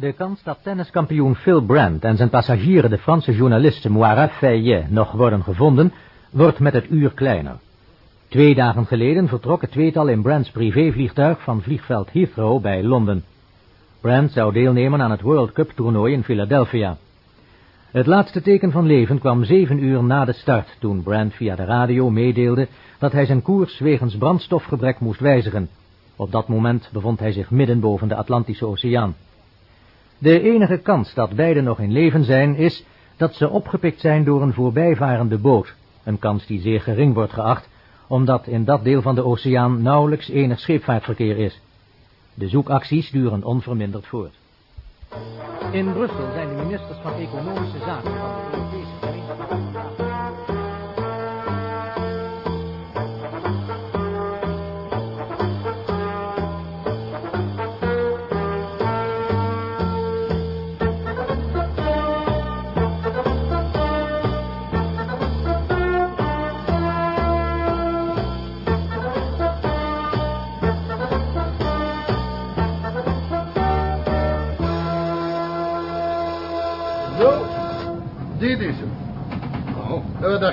De kans dat tenniskampioen Phil Brandt en zijn passagieren de Franse journaliste Moira Fayet nog worden gevonden, wordt met het uur kleiner. Twee dagen geleden vertrok het tweetal in Brandts privévliegtuig van vliegveld Heathrow bij Londen. Brandt zou deelnemen aan het World Cup toernooi in Philadelphia. Het laatste teken van leven kwam zeven uur na de start, toen Brandt via de radio meedeelde dat hij zijn koers wegens brandstofgebrek moest wijzigen. Op dat moment bevond hij zich midden boven de Atlantische Oceaan. De enige kans dat beiden nog in leven zijn, is dat ze opgepikt zijn door een voorbijvarende boot. Een kans die zeer gering wordt geacht, omdat in dat deel van de oceaan nauwelijks enig scheepvaartverkeer is. De zoekacties duren onverminderd voort. In Brussel zijn de ministers van Economische Zaken van de Europese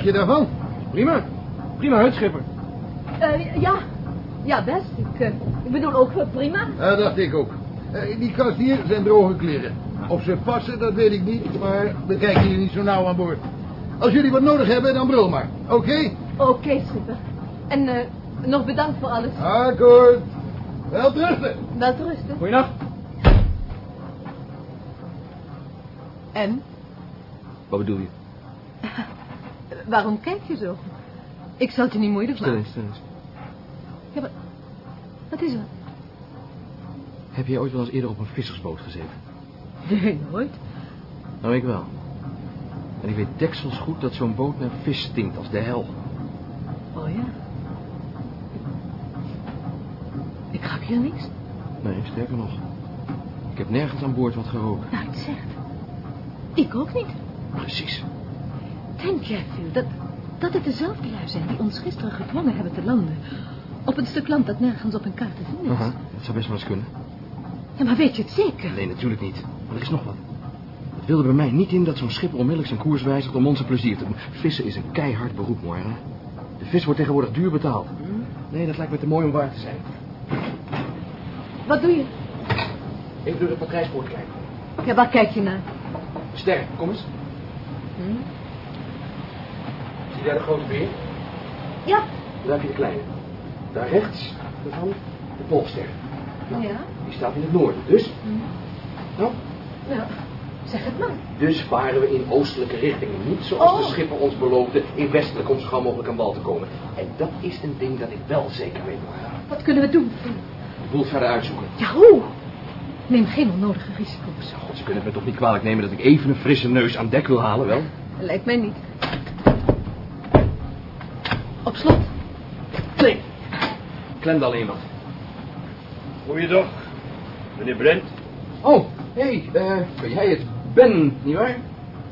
je daarvan? Prima. Prima uit, schipper. Eh, ja. Ja, best. Ik, eh, ik bedoel ook eh, prima. Ja, dat dacht ik ook. Eh, in die kast hier zijn droge kleren. Of ze passen, dat weet ik niet, maar we kijken hier niet zo nauw aan boord. Als jullie wat nodig hebben, dan brul maar. Oké? Oké, schipper. En eh, nog bedankt voor alles. Akkoord. Wel rusten. Wel te rusten. Goeienacht. En? Wat bedoel je? Waarom kijk je zo? Ik zal het je niet moeilijk Stil maken. eens, stil eens. Ja, maar... Wat is er? Heb jij ooit wel eens eerder op een vissersboot gezeten? Nee, nooit. Nou, ik wel. En ik weet deksels goed dat zo'n boot naar vis stinkt als de hel. Oh ja. Ik ruik hier niks. Nee, sterker nog. Ik heb nergens aan boord wat gerookt. Nou, het zegt. Ik ook niet. Precies. Denk jij, Phil, dat, dat het dezelfde lui zijn die ons gisteren gedwongen hebben te landen? Op een stuk land dat nergens op een kaart te vinden is. Aha, dat zou best wel eens kunnen. Ja, maar weet je het zeker? Nee, natuurlijk niet. Maar er is nog wat. Het wilde bij mij niet in dat zo'n schip onmiddellijk zijn koers wijzigt om ons een plezier te doen. Vissen is een keihard beroep, Moira. De vis wordt tegenwoordig duur betaald. Nee, dat lijkt me te mooi om waar te zijn. Wat doe je? Even door de patrijspoort kijken. Ja, waar kijk je naar? Ster, kom eens. Hm? Zie jij de grote beer? Ja. Daar heb je de kleine. Daar rechts, daarvan, de polster. Ja. Die staat in het noorden. Dus, nou, Nou, zeg het maar. dus varen we in oostelijke richting. Niet zoals Oh. de schipper ons beloofde in westelijk om zo gauw mogelijk aan wal te komen. En dat is een ding dat ik wel zeker weet. Wat kunnen we doen? De boel verder uitzoeken. Ja, hoe? Neem geen onnodige risico's. God, ze kunnen het me toch niet kwalijk nemen dat ik even een frisse neus aan dek wil halen, wel? Lijkt mij niet. Op slot. Nee. Klemde alleen wat. Goeiedag, meneer Brent. Oh, hé, hey, eh, ben jij het? Ben, nietwaar?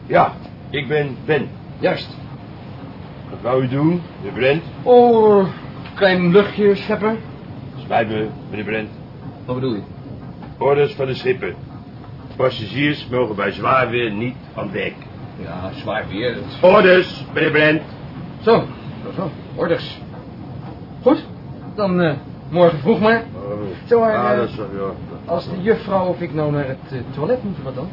Ja, ik ben Ben. Juist. Wat wou u doen, meneer Brent? Oh, klein luchtje, schepper. Spijt me, meneer Brent. Wat bedoel je? Orders van de schipper. Passagiers mogen bij zwaar weer niet aan dek. Ja, zwaar weer. Orders, meneer Brent. Zo, zo, zo. Orders. Goed, dan eh, morgen vroeg maar. Zo, maar, ah, eh, dat is wel, ja. Als de juffrouw of ik nou naar het eh, toilet moet, wat dan?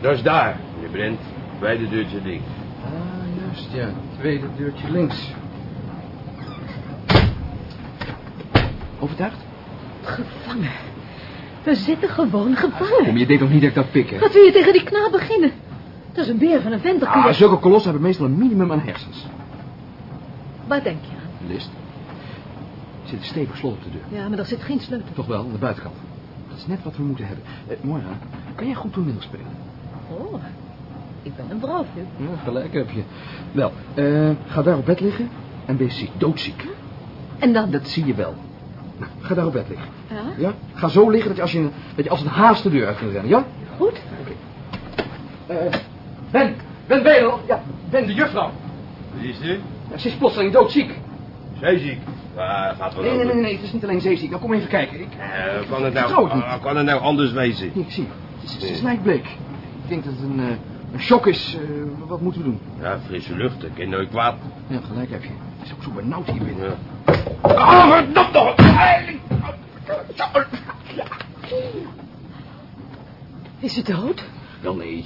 Dat is daar, meneer Brent. Bij de deurtje links. Ah, juist, ja. Tweede deurtje links. Overtuigd? Gevangen. We zitten gewoon gevangen. Kom, je deed toch niet dat ik dat pik, hè? Wat wil je tegen die knaap beginnen? Dat is een beer van een vent. dat je- Ah, zulke kolossen hebben meestal een minimum aan hersens. Waar denk je aan? List. Er zit een stevig slot op de deur. Ja, maar daar zit geen sleutel. Toch wel, aan de buitenkant. Dat is net wat we moeten hebben. Eh, Moira, kan jij goed toneel spelen? Oh, ik ben een vrouw, Phil. Ja, gelijk heb je. Wel, eh, ga daar op bed liggen en wees ziek, doodziek. En dan? Dat zie je wel. Nou, ga daar op bed liggen. Ja, Ja? Ga zo liggen dat je als, je, dat je als een haast de deur uit kunt rennen, ja? goed. Eh, ben, Ben Wedel, ja, Ben de juffrouw. Wie is dit? Ja, ze is plotseling doodziek. Zij ziek. Ja, gaat wel Nee, nee, nee, nee, het is niet alleen zeeziek. Nou, kom even kijken. Ik, Eh, kan het nou, het ah, kan het nou anders wezen? Hier, zie. Het is lijkbleek. Ik denk dat het een, eh, een shock is. Eh, wat moeten we doen? Ja, frisse lucht, dat kan nooit kwaad. Ja, gelijk heb je. Het is ook zo benauwd hier binnen. Ja. Oh, toch! Is ze dood? Wel nee.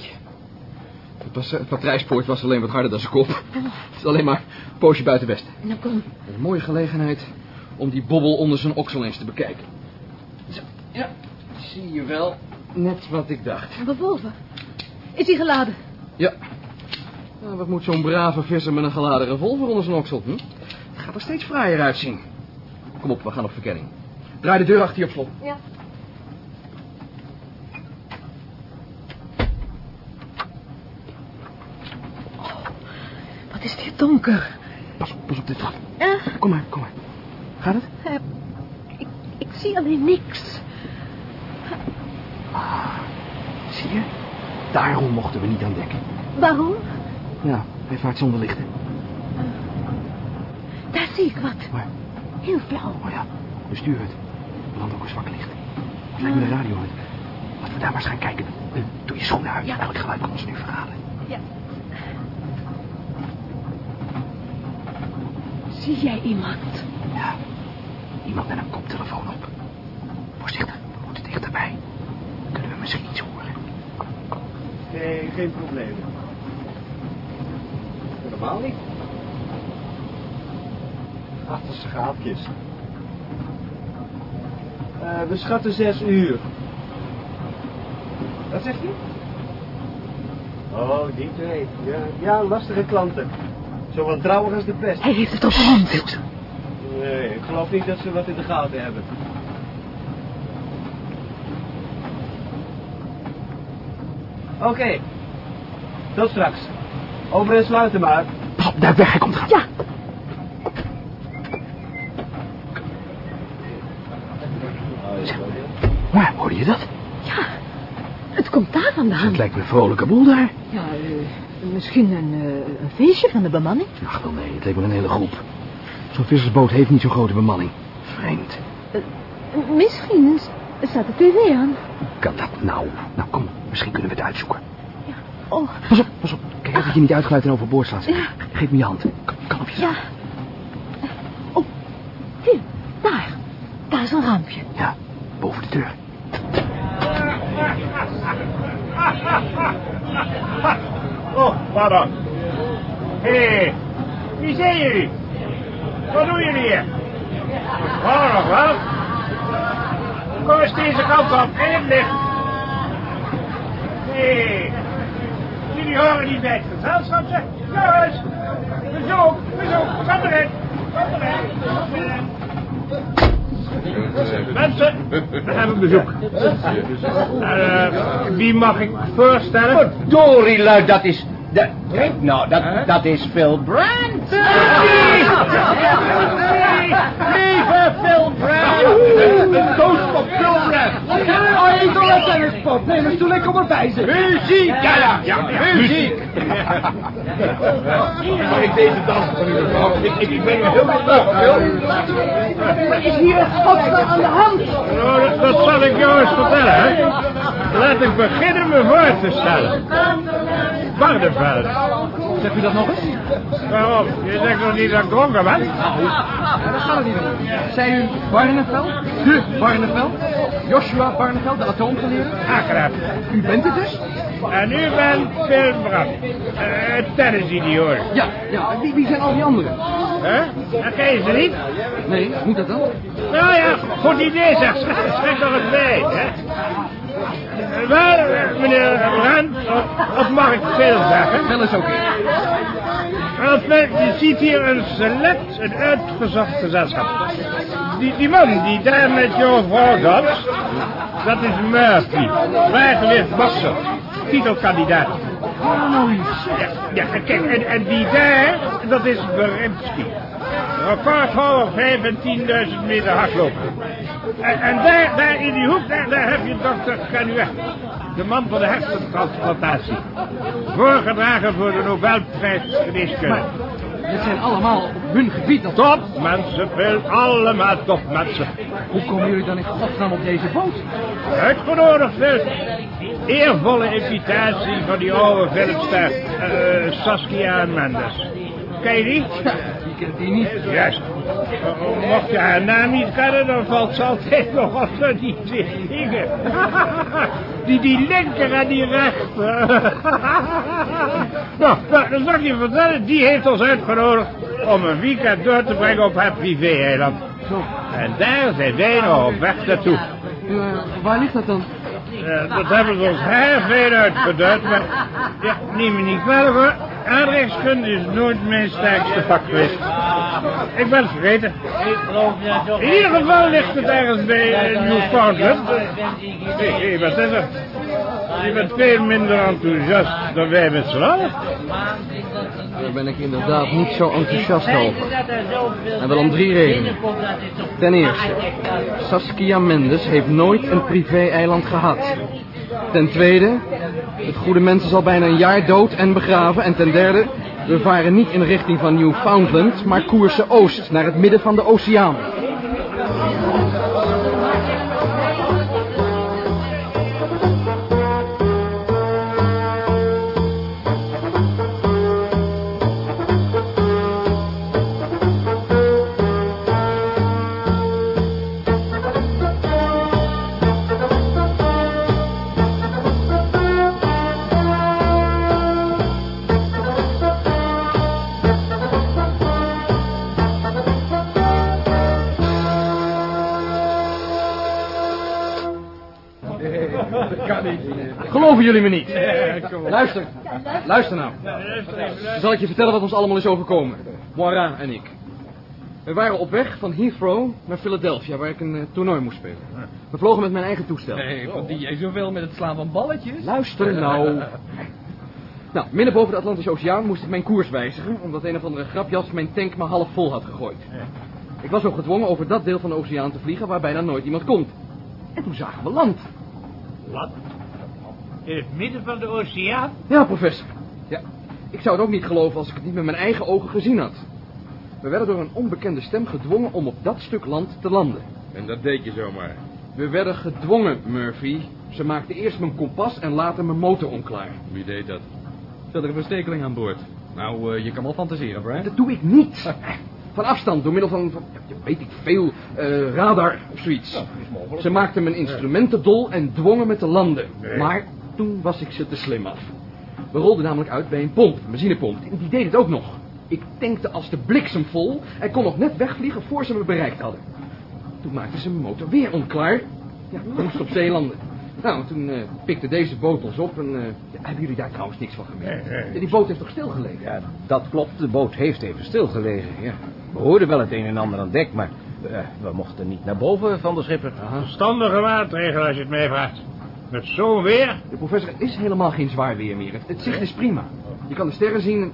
Het, het patrijspoort was alleen wat harder dan zijn kop. Het is alleen maar een poosje buiten westen. Nou, kom. Een mooie gelegenheid om die bobbel onder zijn oksel eens te bekijken. Zo, ja, zie je wel. Net wat ik dacht. Revolver. Is hij geladen? Ja. Nou, wat moet zo'n brave visser met een geladen revolver onder zijn oksel? Hm? Het gaat er steeds fraaier uitzien. Kom op, we gaan op verkenning. Draai de deur achter je op slot. Ja. Oh, wat is dit donker. Pas op, pas op dit trap. Kom maar, kom maar. Gaat het? eh, ik, ik zie alleen niks. Zie je? Daarom mochten we niet aan dekken. Waarom? Ja, hij vaart zonder lichten. Daar zie ik wat. Maar, Heel flauw. oh ja, bestuur het. Beland ook een zwak licht. Het lijkt me de radio uit. Laten we daar maar eens gaan kijken. Eh, Doe je schoenen uit. Ja. Elk geluid kan ons nu verraden. Ja. Zie jij iemand? Ja. Iemand met een koptelefoon op. Voorzichtig, we moeten dichterbij. Dan kunnen we misschien iets horen. Nee, geen probleem. Helemaal niet. Achterste gaatjes. Eh, we schatten zes uur. Wat zegt u? Oh, die twee. Ja, ja lastige klanten. Zo wantrouwig als de pest. Hij heeft het op hand. Nee, ik geloof niet dat ze wat in de gaten hebben. Oké. Tot straks. Over en sluiten maar. Pas op, daar weg, hij komt gaan. Ja, Maar, hoorde je dat? ja. Het komt daar vandaan. Het lijkt me een vrolijke boel daar. Ja, eh, misschien een, eh, een feestje van de bemanning. Ach, wel nee, het leek wel een hele groep. Zo'n vissersboot heeft niet zo'n grote bemanning. Vreemd. Misschien staat de tv aan. Hoe kan dat nou? Nou, kom, misschien kunnen we het uitzoeken. Oh, Pas op, pas op. Kijk dat je niet uitglijdt en overboord slaat. Ja. Geef me je hand. Kan, kan op je ja. Oh, hier, daar. Daar is een raampje. Ja, boven de deur. Pardon. Hé, hey, wie zijn jullie? Wat doen jullie hier? Nog wel. Kom eens deze kant op, in het licht. Hé, hey, jullie horen niet bij het gezelschap, zeg. Jongens, bezoek, bezoek, kom erin. Kom erin, kom erin. Mensen, we hebben bezoek. Eh, wie mag ik voorstellen? Dorie, luid, dat is... Dat, kijk nou, dat, dat is Phil Brandt. Lieve Phil Brown! Een toast op Phil Brandt. Oh, ik wil een tennispot. Neem eens toe, lekker op erbij zitten. Muziek! Ja, ja, ja, muziek! Mag ik deze dans van u mevrouw? Ik, ik, ik ben u heel benieuwd. Wat is hier in godsnaam aan de hand? Nou, dat, dat zal ik jou eens vertellen, hè. Laat ik beginnen me voor te stellen. Barneveld. Zegt u dat nog eens? Waarom? Je zegt nog niet dat ik dronken ben? Ja, dat gaat het niet om. Zei u Barneveld? De Barneveld? Joshua Barneveld, de atoomgeleerde? Aangenaam. U bent het dus? En u bent Phil Brandt. Uh, tennisidioot. Ja, ja. Wie, wie zijn al die anderen? Hè? En ken je ze niet? Nee, moet dat dan? Nou ja, goed idee zeg. Schrik nog eens mee, hè. Wel, eh, meneer Brandt, of, mag ik veel zeggen? Wel eens oké. Je ziet hier een select, een uitgezocht gezelschap. Die, die man die daar met jouw vrouw danst, dat is Murphy, zwaargewicht bokser, titelkandidaat. Ja, ja, kijk, en, en die daar, dat is Beremski. Recordhouder 15.000 meter hardlopen. En, en daar, daar in die hoek, daar, daar heb je dokter Canuet. De man van de hersentransplantatie. Voorgedragen voor de Nobelprijs geneeskunde. Dit zijn allemaal op hun gebied. Dat... Topmensen, veel allemaal topmensen. Hoe komen jullie dan in godsnaam op deze boot? Uitgenodigd, Phil. eervolle invitatie van die oude filmster eh, Saskia Mendes. Ken je die? Juist. Mocht je haar naam niet kennen, dan valt ze altijd nog op die twee dingen. Die, die linker en die rechter. Nou, dan zal ik je vertellen, die heeft ons uitgenodigd om een weekend door te brengen op haar privé-eiland. En daar zijn wij nog op weg naartoe. Eh, waar ligt dat dan? Eh, dat hebben ze ons heel veel uitgeduid, maar ja, neem me niet hoor. Aardrijkskunde is nooit mijn sterkste vak geweest. Ik ben het vergeten. In ieder geval ligt het ergens bij Newfoundland. Hé, hey, wat is er? Je bent veel minder enthousiast dan wij met z'n allen. Daar ben ik inderdaad niet zo enthousiast over. En wel om drie redenen. Ten eerste, Saskia Mendes heeft nooit een privé-eiland gehad. Ten tweede, het goede mens is al bijna een jaar dood en begraven. En ten derde, we varen niet in richting van Newfoundland, maar koersen oost, naar het midden van de oceaan. Geloven jullie me niet? Luister, luister nou. Dan zal ik je vertellen wat ons allemaal is overkomen. Moira en ik. We waren op weg van Heathrow naar Philadelphia, waar ik een eh, toernooi moest spelen. We vlogen met mijn eigen toestel. Nee, die jij zoveel met het slaan van balletjes. Luister nou. Nou, midden boven de Atlantische Oceaan moest ik mijn koers wijzigen... omdat een of andere grapjas mijn tank maar half vol had gegooid. Ik was ook gedwongen over dat deel van de oceaan te vliegen... waar bijna nooit iemand komt. En toen zagen we land. Wat? In het midden van de oceaan? Ja, professor. Ja, ik zou het ook niet geloven als ik het niet met mijn eigen ogen gezien had. We werden door een onbekende stem gedwongen om op dat stuk land te landen. En dat deed je zomaar. We werden gedwongen, Murphy. Ze maakten eerst mijn kompas en later mijn motor onklaar. Wie deed dat? Zat er een verstekeling aan boord. Nou, eh, je kan wel fantaseren, Brian. Dat doe ik niet. Van afstand, door middel van, weet ik veel, eh, radar of zoiets. Ze maakten mijn instrumenten dol en dwongen me te landen. Maar toen was ik ze te slim af. We rolden namelijk uit bij een pomp, een benzinepomp. En die deed het ook nog. Ik tankte als de bliksem vol en kon nog net wegvliegen voor ze me bereikt hadden. Toen maakten ze mijn motor weer onklaar. Ja, moest op zee landen. Nou, toen eh pikte deze boot ons op en... eh, ja, hebben jullie daar trouwens niks van gemerkt? Ja, die boot heeft toch stilgelegen? Ja, dat klopt. De boot heeft even stilgelegen. Ja. We hoorden wel het een en ander aan dek, maar eh, we mochten niet naar boven van de schipper. Verstandige maatregel als je het mij vraagt. Met zo'n weer? De professor, het is helemaal geen zwaar weer meer. Het, het zicht is prima. Je kan de sterren zien. en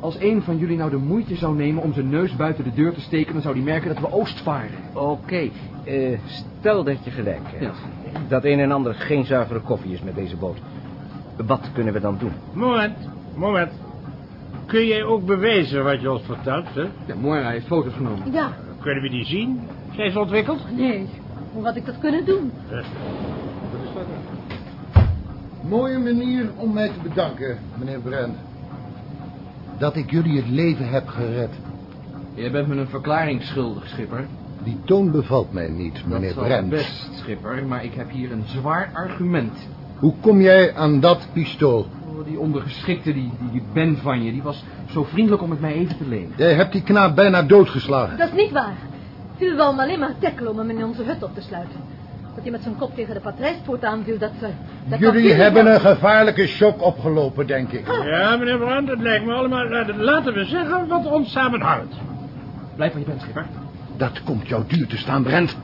Als een van jullie nou de moeite zou nemen om zijn neus buiten de deur te steken... dan zou hij merken dat we oost varen. Oké, eh, stel dat je gelijk hebt. Ja. Dat een en ander geen zuivere koffie is met deze boot. Wat kunnen we dan doen? Moment, moment. Kun jij ook bewijzen wat je ons vertelt, hè? Ja, Moira heeft foto's genomen. Ja, Kunnen we die zien? Zijn ze ontwikkeld? nee. Hoe had ik dat kunnen doen? Mooie manier om mij te bedanken, meneer Brand. Dat ik jullie het leven heb gered. Jij bent me een verklaring schuldig, schipper. Die toon bevalt mij niet, meneer dat zal Brand. best, schipper. Maar ik heb hier een zwaar argument. Hoe kom jij aan dat pistool? Oh, die ondergeschikte, die, die, die Ben van je, die was zo vriendelijk om het mij even te lenen. Jij hebt die knaap bijna doodgeslagen. Dat is niet waar. Viel wel maar alleen maar tackelen om hem in onze hut op te sluiten. Dat hij met zijn kop tegen de patrijspoort aanviel, dat... eh, dat Jullie hebben een gevaarlijke shock opgelopen, denk ik. Ja, meneer Brand, het lijkt me allemaal... laten- Laten we zeggen wat ons samenhoudt. Blijf waar je bent, schipper. Dat komt jou duur te staan, Brent.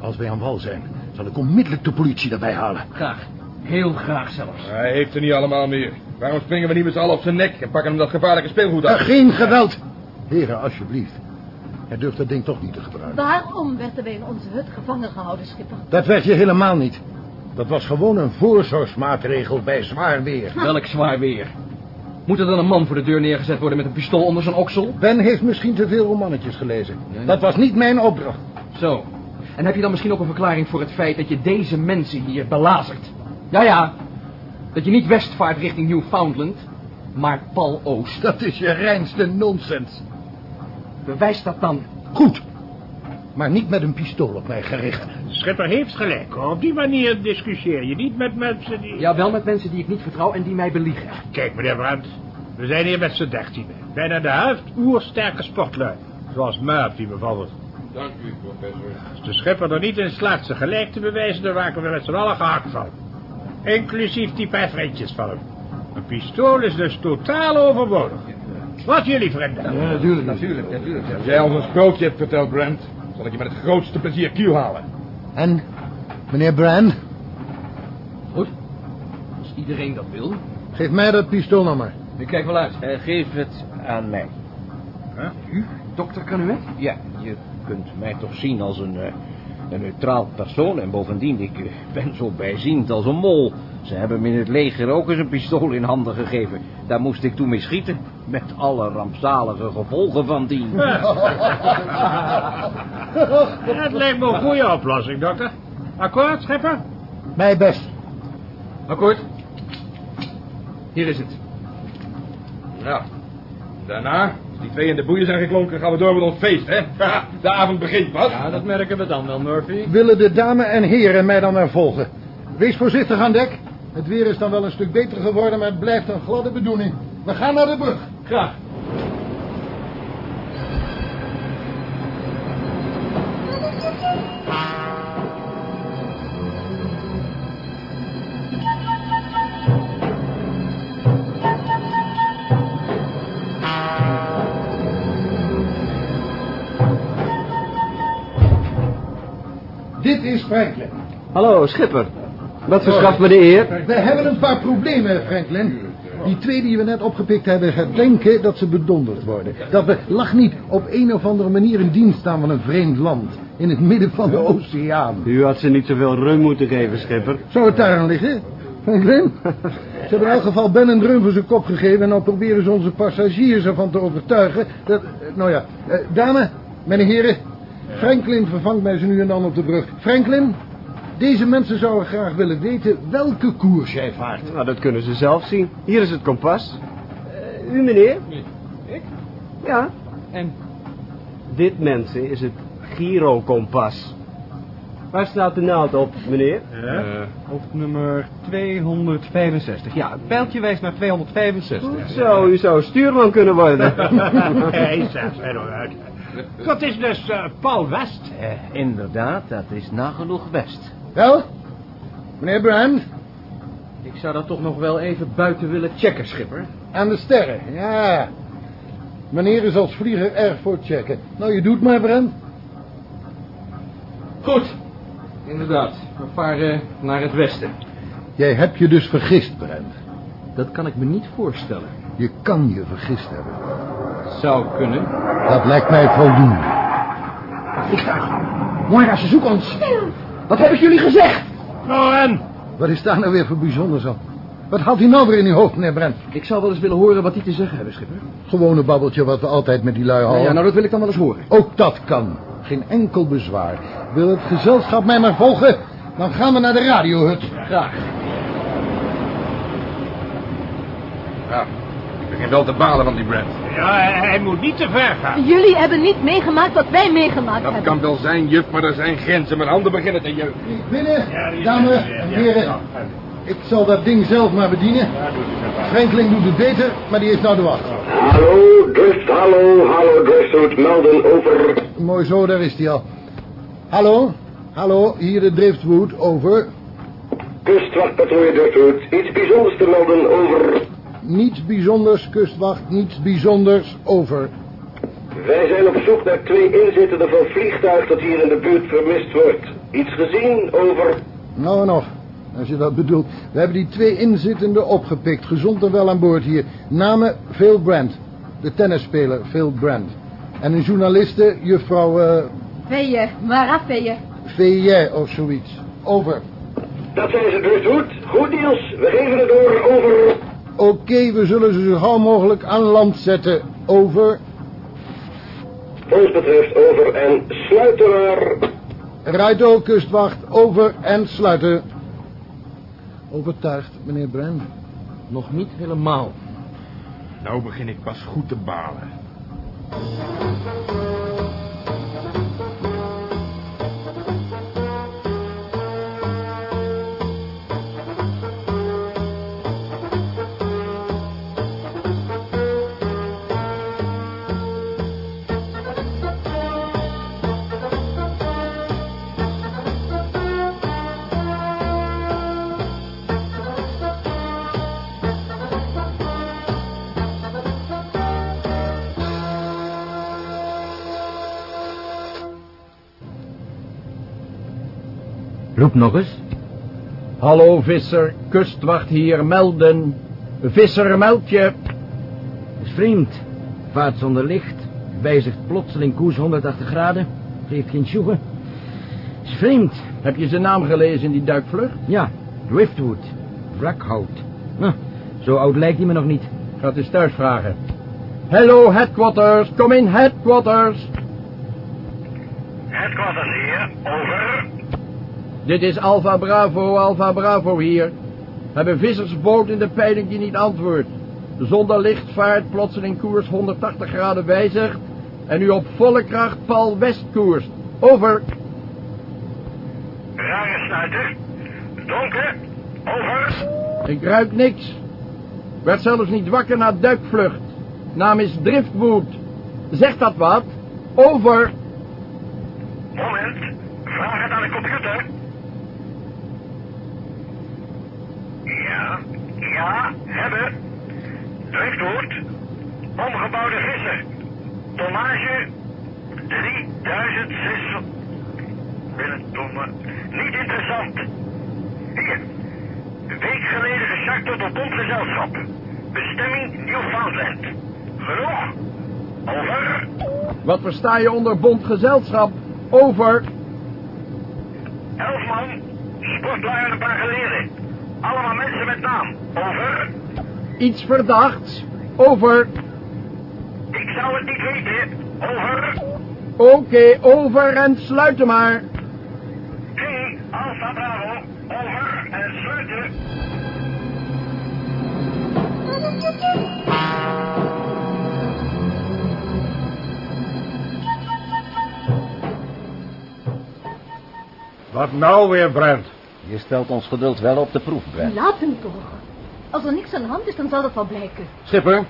Als wij aan wal zijn, zal ik onmiddellijk de politie erbij halen. Graag. Heel graag zelfs. Hij heeft er niet allemaal meer. Waarom springen we niet met z'n allen op zijn nek en pakken hem dat gevaarlijke speelgoed Eh, af? geen geweld. Heren, alsjeblieft. Hij durft dat ding toch niet te gebruiken. Waarom werden wij in onze hut gevangen gehouden, schipper? Dat werd je helemaal niet. Dat was gewoon een voorzorgsmaatregel bij zwaar weer. Welk zwaar weer. Moet er dan een man voor de deur neergezet worden met een pistool onder zijn oksel? Ben heeft misschien te veel romannetjes gelezen. Nee. Dat was niet mijn opdracht. Zo. En heb je dan misschien ook een verklaring voor het feit dat je deze mensen hier belazert? Ja, ja. Dat je niet west vaart richting Newfoundland, maar pal oost. Dat is je reinste nonsens. Bewijs dat dan. Goed. Maar niet met een pistool op mij gericht. Schipper heeft gelijk. Op die manier discussieer je niet met mensen die... Ja, wel met mensen die ik niet vertrouw en die mij beliegen. Kijk, meneer Brandt. We zijn hier met z'n dertienen. Bijna de helft oersterke sportlui. Zoals Murphy bijvoorbeeld. Dank u, professor. Als de schipper er niet in slaagt ze gelijk te bewijzen... dan raken we met z'n allen gehakt van. Inclusief die paar vriendjes van hem. Een pistool is dus totaal overbodig. Wat jullie vrienden? Ja, natuurlijk. Natuurlijk, natuurlijk. Als jij ons een sprookje hebt verteld, Brent, zal ik je met het grootste plezier kiel halen. En, meneer Brand, Goed. Als iedereen dat wil. geef mij dat pistool nou maar. Ik kijk wel uit. Eh, geef het aan mij. U, dokter Canuet? Ja, je kunt mij toch zien als een, eh, een neutraal persoon. En bovendien, ik eh, ben zo bijziend als een mol. Ze hebben me in het leger ook eens een pistool in handen gegeven. Daar moest ik toen mee schieten. Met alle rampzalige gevolgen van dien. Dat lijkt me een goede oplossing, dokter. Akkoord, schipper? Mij best. Akkoord. Hier is het. Nou, daarna, die twee in de boeien zijn geklonken, gaan we door met ons feest, hè? Haha, De avond begint, wat? Ja, dat merken we dan wel, Murphy. Willen de dame en heren mij dan maar volgen? Wees voorzichtig aan dek. Het weer is dan wel een stuk beter geworden, maar het blijft een gladde bedoeling. We gaan naar de brug. Graag. Dit is Franklin. Hallo, schipper. Wat verschaft me de eer? We hebben een paar problemen, Franklin. Die twee die we net opgepikt hebben, denken dat ze bedonderd worden. Dat we, lach niet, op een of andere manier in dienst staan van een vreemd land. In het midden van de oceaan. U had ze niet zoveel rum moeten geven, schipper. Zou het daar aan liggen? Franklin? Ze hebben in elk geval Ben een dreun voor zijn kop gegeven... en nou proberen ze onze passagiers ervan te overtuigen dat... eh, Nou ja, eh, dame, mijn heren... Franklin vervangt mij zo nu en dan op de brug. Franklin, deze mensen zouden graag willen weten welke koers jij vaart. Nou, dat kunnen ze zelf zien. Hier is het kompas. Eh, u, meneer? Ik? Ja. En? Dit, mensen, is het gyrokompas. Waar staat de naald op, meneer? Eh, op nummer 265. Ja, het pijltje wijst naar 265. Zo, u zou stuurman kunnen worden. Hij zegt er nog uit. Dat is dus eh, Paul West. Eh, inderdaad, dat is nagenoeg best. Wel, meneer Brand, Ik zou dat toch nog wel even buiten willen checken, schipper. aan de sterren. Ja, meneer is als vlieger erg voor het checken. Nou, je doet maar, Brand. Goed. Inderdaad. We varen naar het westen. Jij hebt je dus vergist, Brand. Dat kan ik me niet voorstellen. Je kan je vergist hebben. Zou kunnen. Dat lijkt mij voldoende. Vliegtuig. Moira, ze zoeken ons. Wat heb ik jullie gezegd? Nou en? Wat is daar nou weer voor bijzonders aan? Wat haalt hij nou weer in uw hoofd, meneer Brent? Ik zou wel eens willen horen wat die te zeggen hebben, schipper. Gewone babbeltje wat we altijd met die lui Ja, houden. ja, nou dat wil ik dan wel eens horen. Ook dat kan. Geen enkel bezwaar. Wil het gezelschap mij maar volgen? Dan gaan we naar de radiohut. Graag. Ik begin wel te balen van die Brent. Ja, hij, moet niet te ver gaan. Jullie hebben niet meegemaakt wat wij meegemaakt Dat hebben. kan wel zijn, juf, maar er zijn grenzen. Mijn handen beginnen te jeuken. Binnen, dames en heren. ja. Ik zal dat ding zelf maar bedienen. Franklin doet het beter, maar die heeft nou de wacht. Hallo, drift, hallo, hallo, drifthoed, melden over. Mooi zo, daar is hij al. Hallo? Hallo, hier de driftwood, over. Kustwachtpatrouille drifthoed, iets bijzonders te melden over. Niets bijzonders, kustwacht, niets bijzonders, over. Wij zijn op zoek naar twee inzittenden van vliegtuig dat hier in de buurt vermist wordt. Iets gezien over. Nou en nog, als je dat bedoelt. We hebben die twee inzittenden opgepikt, gezond en wel aan boord hier. Namen Phil Brandt, de tennisspeler Phil Brandt. En een journaliste, juffrouw eh Veeën, maar afveeën. VJ of zoiets. Over. Dat zijn ze drifthoed. Goed Niels, we geven het door over. Oké, we zullen ze zo gauw mogelijk aan land zetten. Over. Ons betreft over en sluiten maar. Righto, kustwacht, over en sluiten. Overtuigd, meneer Brand? Nog niet helemaal. Nou begin ik pas goed te balen. Roep nog eens. Hallo, visser. Kustwacht hier, melden. Visser, meld je. Is vreemd. Vaart zonder licht. Wijzigt plotseling koers 180 graden. Geeft geen sjoegen. Is vreemd. Heb je zijn naam gelezen in die duikvlucht? Ja, Driftwood. Wrakhout. Nou, zo oud lijkt hij me nog niet. Ga het eens thuis vragen. Hello, headquarters. Come in, headquarters. Headquarters hier, over. Dit is Alpha Bravo, Alpha Bravo hier. Hebben vissersboot in de peiling die niet antwoordt. Zonder licht vaart plotseling koers 180 graden wijzigt. En nu op volle kracht pal westkoers. Over. Rare snuiter. Donker, over. Ik ruik niks. Werd zelfs niet wakker na duikvlucht. Naam is Driftwood. Zegt dat wat? Over. Moment, vraag het aan de computer. Ja, ja, hebben. Driftwoord, omgebouwde visser. Tonnage 3600. Binnentonnen. Niet interessant. Hier. Een week geleden gecharterd door bondgezelschap. Bestemming Newfoundland. Genoeg? Over. Wat versta je onder bondgezelschap? Over. Elf man, sportlui en een paar geleerden. Allemaal mensen met naam. Over. Iets verdachts? Over. Ik zou het niet weten. Over. Oké, over en sluiten maar. King, Alpha Bravo. Over en sluiten. Wat nou weer, Brent? Je stelt ons geduld wel op de proef, Brent. Laat hem toch. Als er niks aan de hand is, dan zal dat wel blijken. Schipper,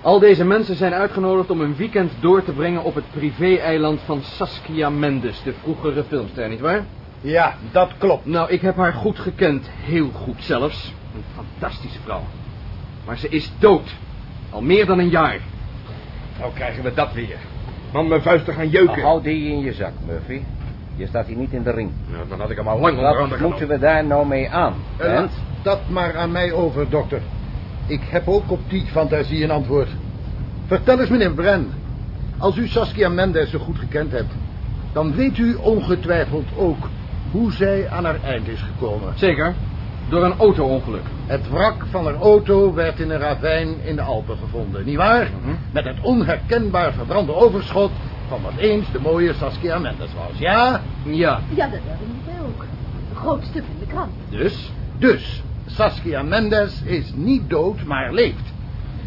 al deze mensen zijn uitgenodigd om een weekend door te brengen op het privé-eiland van Saskia Mendes, de vroegere filmster, nietwaar? Ja, dat klopt. Nou, ik heb haar goed gekend, heel goed zelfs. Een fantastische vrouw. Maar ze is dood. Al meer dan een jaar. Nou krijgen we dat weer. Man, mijn vuisten gaan jeuken. Hou die in je zak, Murphy. Je staat hier niet in de ring. Nou, dan had ik hem al lang onder Wat moeten we daar nou mee aan, Brent? laat dat maar aan mij over, dokter. Ik heb ook op die fantasie een antwoord. Vertel eens, meneer Bren. Als u Saskia Mendes zo goed gekend hebt... dan weet u ongetwijfeld ook hoe zij aan haar eind is gekomen. Zeker. Door een auto-ongeluk. Het wrak van haar auto werd in een ravijn in de Alpen gevonden, nietwaar? Met het onherkenbaar verbrande overschot van wat eens de mooie Saskia Mendes was, ja? Ja. Ja, dat ik mij ook. Een groot stuk in de krant. Dus? Dus, Saskia Mendes is niet dood, maar leeft.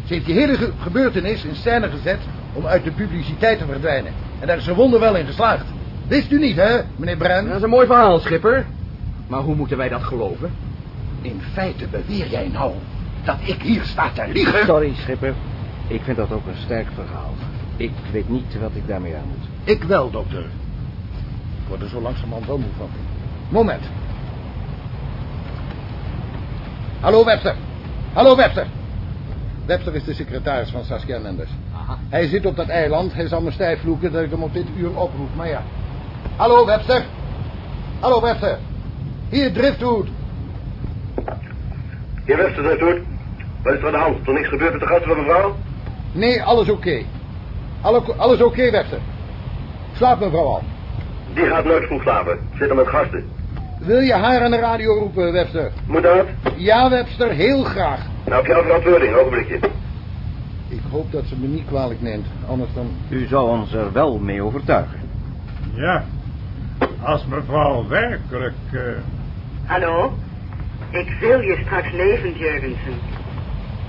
Ze heeft die hele ge- gebeurtenis in scène gezet om uit de publiciteit te verdwijnen. En daar is ze wonderwel in geslaagd. Wist u niet, hè, meneer Bren? Dat is een mooi verhaal, Schipper. Maar hoe moeten wij dat geloven? In feite beweer jij nou dat ik hier sta te liegen? Sorry, schipper. Ik vind dat ook een sterk verhaal. Ik weet niet wat ik daarmee aan moet. Ik wel, dokter. Ik word er zo langzamerhand wel moe van. Moment. Hallo, Webster. Hallo, Webster. Webster is de secretaris van Saskia Mendes. Hij zit op dat eiland. Hij zal me stijf vloeken dat ik hem op dit uur oproep. Maar ja. Hallo, Webster. Hallo, Webster. Hier, Driftwood. Hier Wester, Driftwood. Wat is er aan de hand? Is er niks gebeurd met de gasten van mevrouw? Nee, alles oké. Alles oké, Webster. Slaap mevrouw al. Die gaat nooit vroeg slapen. Zit er met gasten. Wil je haar aan de radio roepen, Webster? Moet dat? Ja, Webster, heel graag. Nou, heb je al verantwoording, ogenblikje. Ik hoop dat ze me niet kwalijk neemt. Anders dan... U zou ons er wel mee overtuigen. Ja. Als mevrouw werkelijk... eh, Hallo? Ik wil je straks levend, Jurgensen.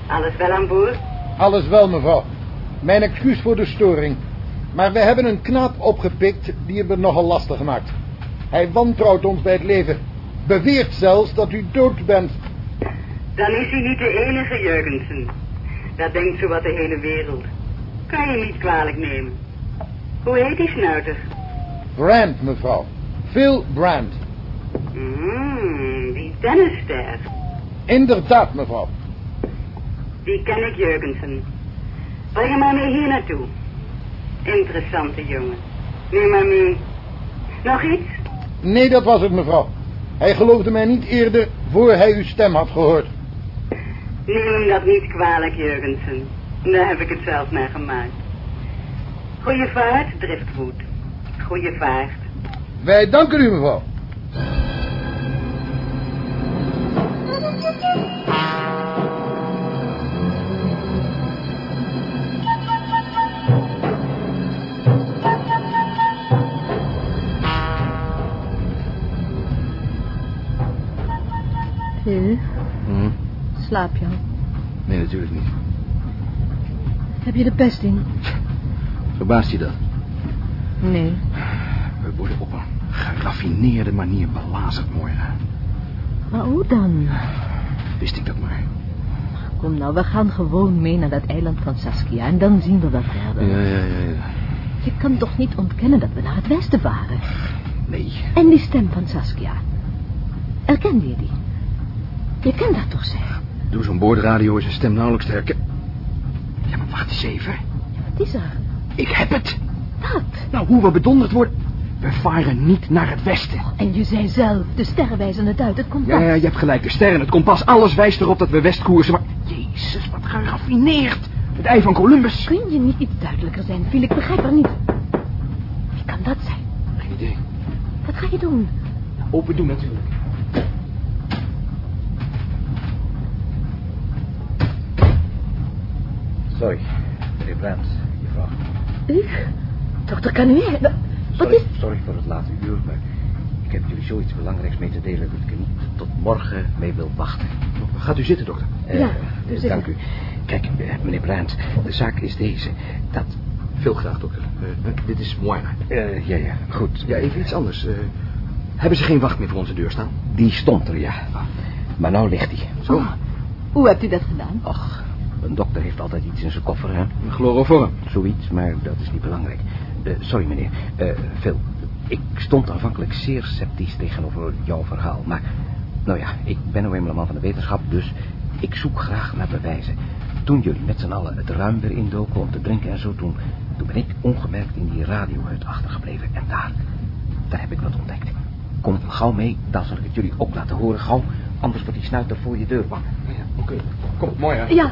Alles wel aan boord? Alles wel, mevrouw. Mijn excuus voor de storing. Maar we hebben een knaap opgepikt die het me nogal lastig maakt. Hij wantrouwt ons bij het leven. Beweert zelfs dat u dood bent. Dan is hij niet de enige, Jurgensen. Dat denkt zowat de hele wereld. Kan je niet kwalijk nemen. Hoe heet die snuiter? Brand, mevrouw. Phil Brand. Mm, die tennisster. Inderdaad, mevrouw. Die ken ik, Jurgensen. Breng hem maar mee hier naartoe. Interessante jongen. Neem maar mee. Nog iets? Nee, dat was het, mevrouw. Hij geloofde mij niet eerder voor hij uw stem had gehoord. Neem hem dat niet kwalijk, Jurgensen. Daar heb ik het zelf naar gemaakt. Goeie vaart, Driftwood. Goeie vaart. Wij danken u, mevrouw. Phil, Hm? slaap je al? Nee, natuurlijk niet. Heb je de pest in? Verbaast je dat? Nee. We worden op een geraffineerde manier belazerd, Moira. Maar hoe dan? Wist ik dat maar. Kom nou, we gaan gewoon mee naar dat eiland van Saskia en dan zien we wat verder. Ja, ja, ja, ja. Je kan toch niet ontkennen dat we naar het westen varen? Nee. En die stem van Saskia. Herkende je die? Je kent dat toch, zeg? Door zo'n boordradio is een stem nauwelijks te herkennen. Ja, maar wacht eens even. Wat is er? Ik heb het. Wat? Nou, hoe we bedonderd worden. We varen niet naar het westen. En je zei zelf, de sterren wijzen het uit, het komt Ja, ja, je hebt gelijk. De sterren, het kompas, alles wijst erop dat we westkoersen. Maar, jezus, wat geraffineerd. Het ei van Columbus. Kun je niet iets duidelijker zijn, Phil? Ik begrijp er niet. Wie kan dat zijn? Geen idee. Wat ga je doen? Open doen natuurlijk. Sorry, meneer Brandt, mevrouw. U? Dokter Canuet? Wat Sorry, is... sorry voor het late uur, maar ik heb jullie zoiets belangrijks mee te delen dat ik er niet tot morgen mee wil wachten. Gaat u zitten, dokter. Eh, Ja, eh, dank u. Kijk, eh, meneer Brandt, de zaak is deze. Dat... Veel graag, dokter. Dit is eh, ja, ja, goed. Ja, even iets anders. Hebben ze geen wacht meer voor onze deur staan? Die stond er, ja. Maar nou ligt hij. Zo. Oh, hoe hebt u dat gedaan? Och, een dokter heeft altijd iets in zijn koffer, hè? Chloroform. Zoiets, maar dat is niet belangrijk. Eh, sorry, meneer. Eh Phil, ik stond aanvankelijk zeer sceptisch tegenover jouw verhaal. Maar, nou ja, ik ben nou eenmaal een man van de wetenschap, dus ik zoek graag naar bewijzen. Toen jullie met z'n allen het ruim weer indoken om te drinken en zo, toen, toen ben ik ongemerkt in die radiohut achtergebleven. En daar, daar heb ik wat ontdekt. Kom gauw mee, dan zal ik het jullie ook laten horen. Gauw, anders wordt die snuiter voor je deur bang. Ja, oké. Kom, Moira. Ja.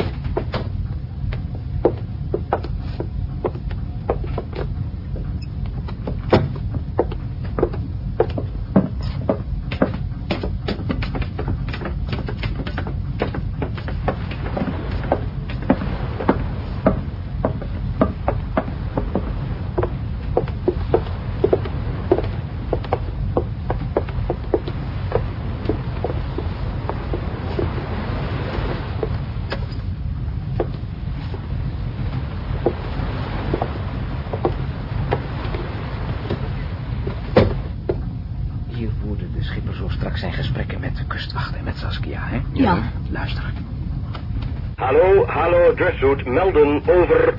melden over...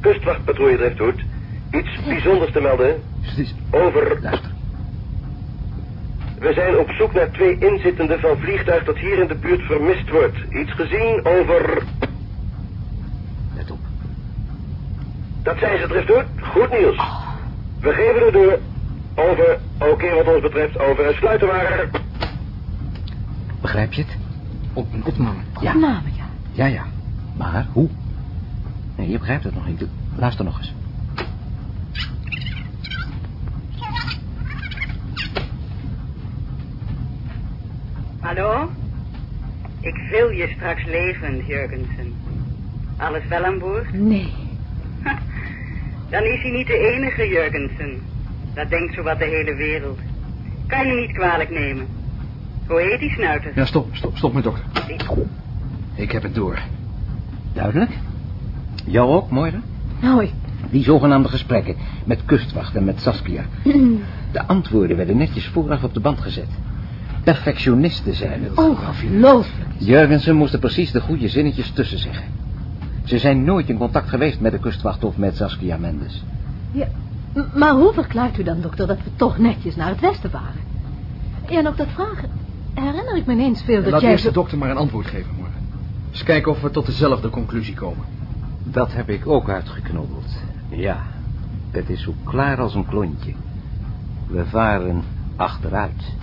Kustwachtpatrouille Driftwood. Iets bijzonders te melden. Over... Luister. We zijn op zoek naar twee inzittenden van vliegtuig dat hier in de buurt vermist wordt. Iets gezien over... Let op. Dat zijn ze, Driftwood. Goed nieuws. We geven het door. Over. Oké, wat ons betreft, over. En sluiten maar. Begrijp je het? Op een opname. Ja. Opname, ja. Ja. Maar hoe? Nee, je begrijpt het nog niet. Luister nog eens. Hallo? Ik wil je straks levend, Jurgensen. Alles wel aan boord? Nee. Dan is hij niet de enige, Jurgensen. Dat denkt zowat de hele wereld. Kan je niet kwalijk nemen. Hoe heet die snuiter? Ja, stop, stop, stop met dokter. Ik heb het door. Duidelijk? Jou ook, Moira? Nou, ik... Die zogenaamde gesprekken met kustwacht en met Saskia. De antwoorden werden netjes vooraf op de band gezet. Perfectionisten zijn het. Ongelooflijk. Jurgensen moest er precies de goede zinnetjes tussen zeggen. Ze zijn nooit in contact geweest met de kustwacht of met Saskia Mendes. Ja, maar hoe verklaart u dan, dokter, dat we toch netjes naar het westen waren? Ja, nog dat vragen. Herinner ik me ineens veel dat Laat jij... eerst de dokter maar een antwoord geven. Eens kijken of we tot dezelfde conclusie komen. Dat heb ik ook uitgeknobbeld. Ja, het is zo klaar als een klontje. We varen achteruit.